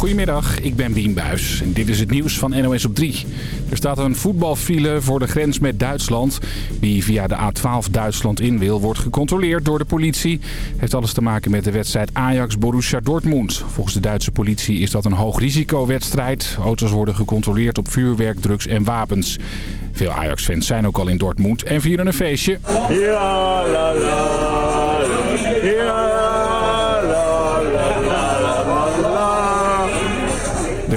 Goedemiddag, ik ben Bien Buis en dit is het nieuws van NOS op 3. Er staat een voetbalfile voor de grens met Duitsland. Wie via de A12 Duitsland in wil, wordt gecontroleerd door de politie. Heeft alles te maken met de wedstrijd Ajax-Borussia Dortmund. Volgens de Duitse politie is dat een hoogrisicowedstrijd. Auto's worden gecontroleerd op vuurwerk, drugs en wapens. Veel Ajax-fans zijn ook al in Dortmund en vieren een feestje. Ja, ja,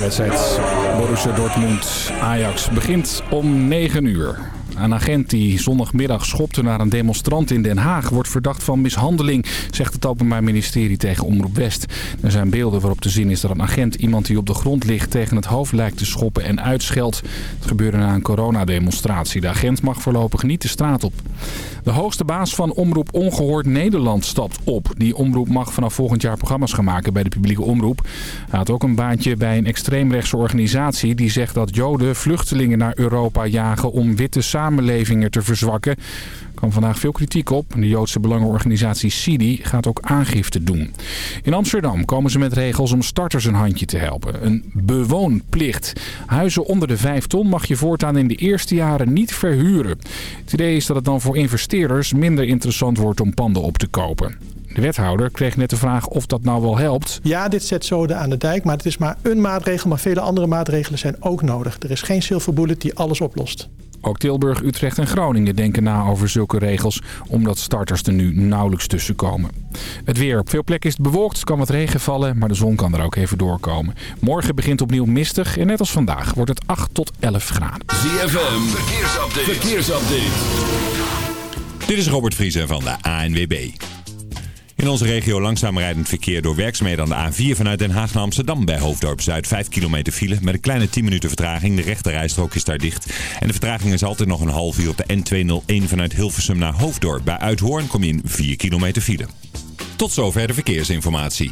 wedstrijd Borussia Dortmund-Ajax begint om 9 uur. Een agent die zondagmiddag schopte naar een demonstrant in Den Haag... wordt verdacht van mishandeling, zegt het Openbaar Ministerie tegen Omroep West. Er zijn beelden waarop te zien is dat een agent iemand die op de grond ligt... tegen het hoofd lijkt te schoppen en uitscheldt. Het gebeurde na een coronademonstratie. De agent mag voorlopig niet de straat op. De hoogste baas van Omroep Ongehoord Nederland stapt op. Die omroep mag vanaf volgend jaar programma's gaan maken bij de publieke omroep. Hij had ook een baantje bij een extreemrechtse organisatie... die zegt dat Joden vluchtelingen naar Europa jagen om witte te verzwakken. Er kwam vandaag veel kritiek op. De Joodse belangenorganisatie CIDI gaat ook aangifte doen. In Amsterdam komen ze met regels om starters een handje te helpen. Een bewoonplicht. Huizen onder de 5 ton mag je voortaan in de eerste jaren niet verhuren. Het idee is dat het dan voor investeerders minder interessant wordt om panden op te kopen. De wethouder kreeg net de vraag of dat nou wel helpt. Ja, dit zet zoden aan de dijk, maar het is maar een maatregel. Maar vele andere maatregelen zijn ook nodig. Er is geen silver bullet die alles oplost. Ook Tilburg, Utrecht en Groningen denken na over zulke regels... omdat starters er nu nauwelijks tussen komen. Het weer. Op veel plekken is het bewolkt, kan wat regen vallen... maar de zon kan er ook even doorkomen. Morgen begint opnieuw mistig en net als vandaag wordt het 8 tot 11 graden. ZFM, verkeersupdate. verkeersupdate. Dit is Robert Vriezen van de ANWB. In onze regio langzaam rijdend verkeer door werkzaamheden aan de A4 vanuit Den Haag naar Amsterdam bij Hoofddorp Zuid. 5 kilometer file met een kleine 10 minuten vertraging. De rechte rijstrook is daar dicht. En de vertraging is altijd nog een half uur op de N201 vanuit Hilversum naar Hoofddorp. Bij Uithoorn kom je in 4 kilometer file. Tot zover de verkeersinformatie.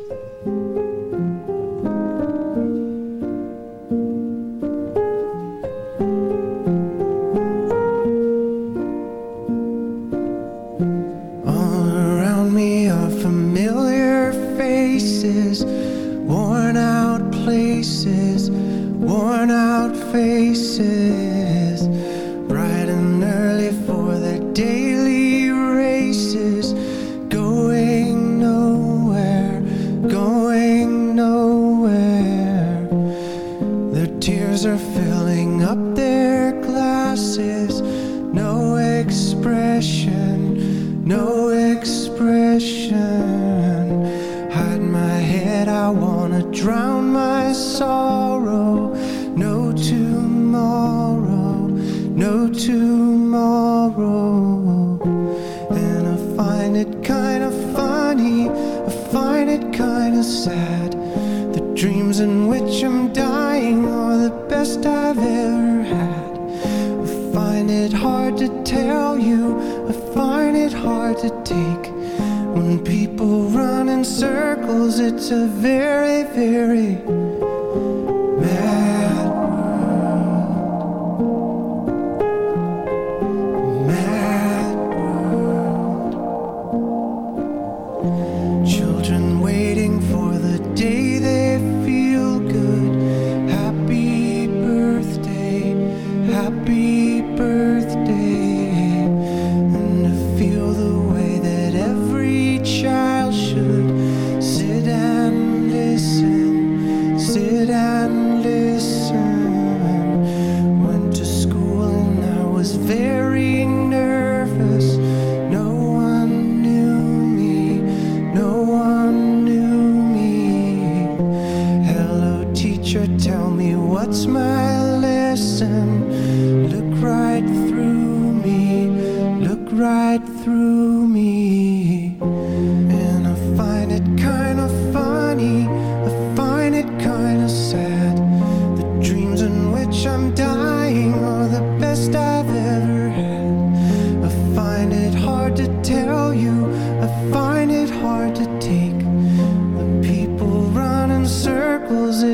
pieces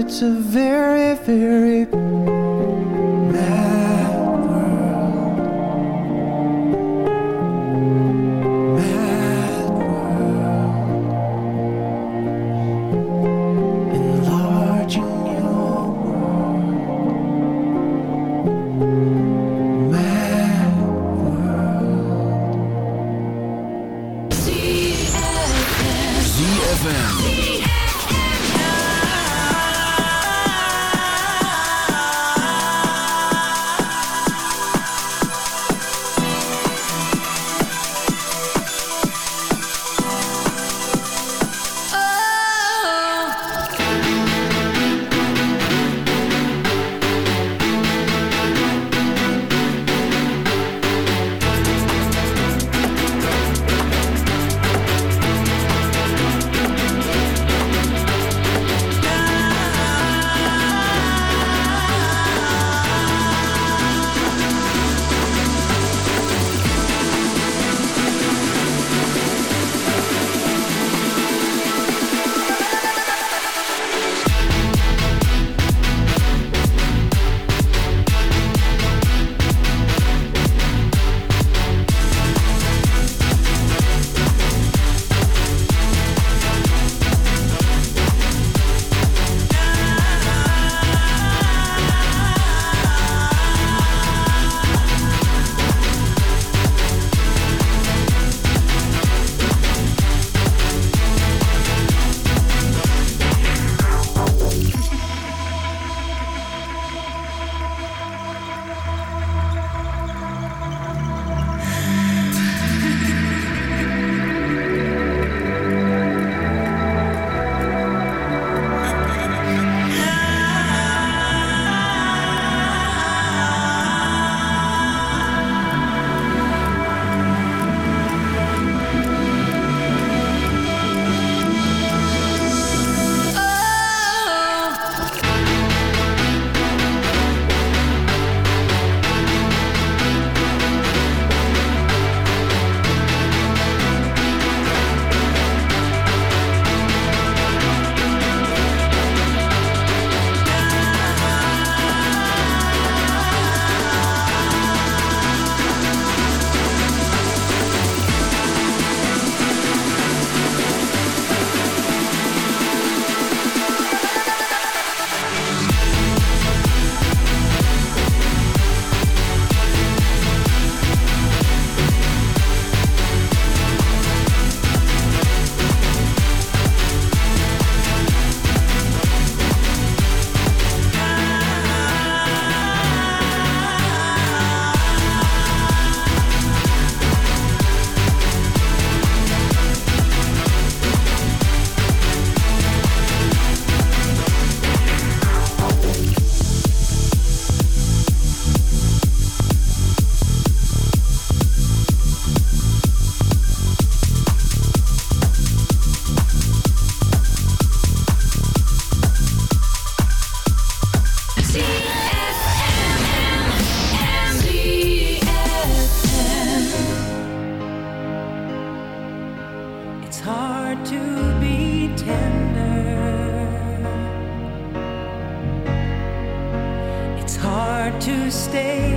it's a very, very stay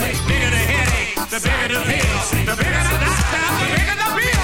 loud. Bigger the headache, the bigger the pill. The bigger the doctor, the bigger the bill.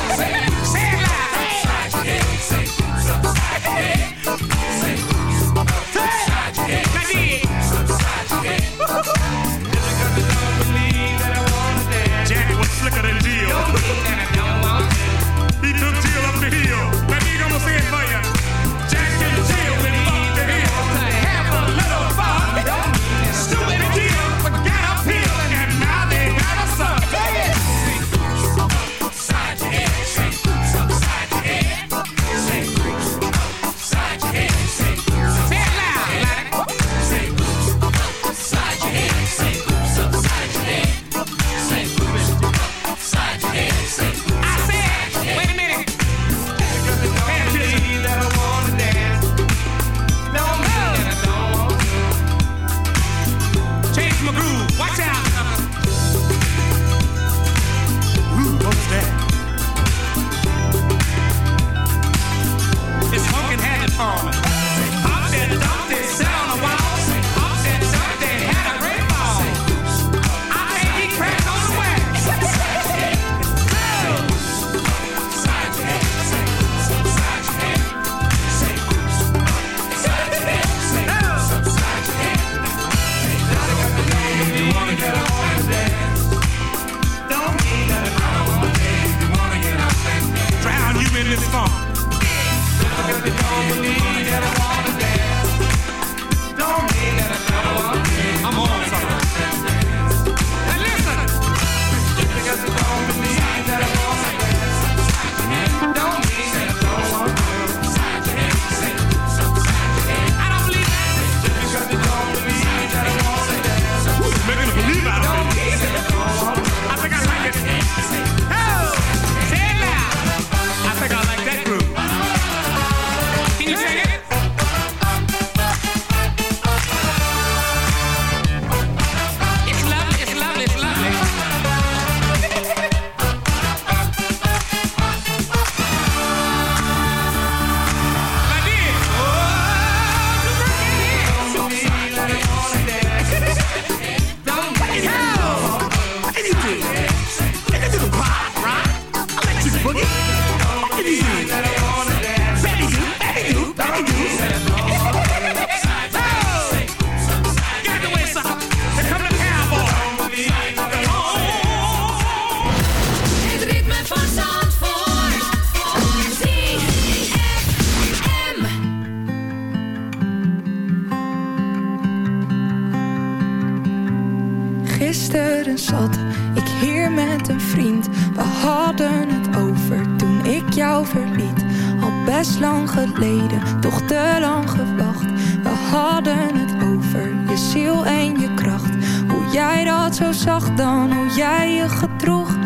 Dan, hoe jij je gedroeg.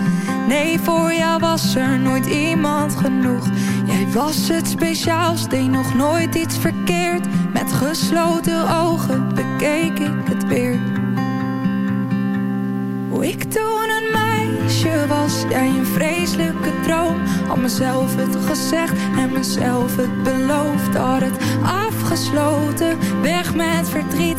Nee, voor jou was er nooit iemand genoeg. Jij was het speciaals, deed nog nooit iets verkeerd. Met gesloten ogen bekeek ik het weer. Hoe ik toen een meisje was, jij een vreselijke droom. Had mezelf het gezegd en mezelf het beloofd. Had het afgesloten, weg met verdriet.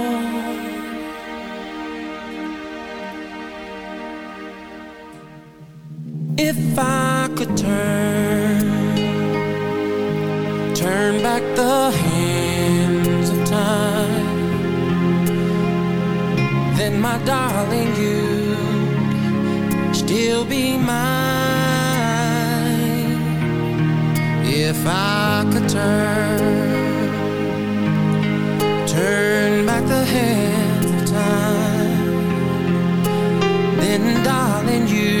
The hands of time, then my darling, you'd still be mine. If I could turn, turn back the hands of time, then darling, you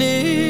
need.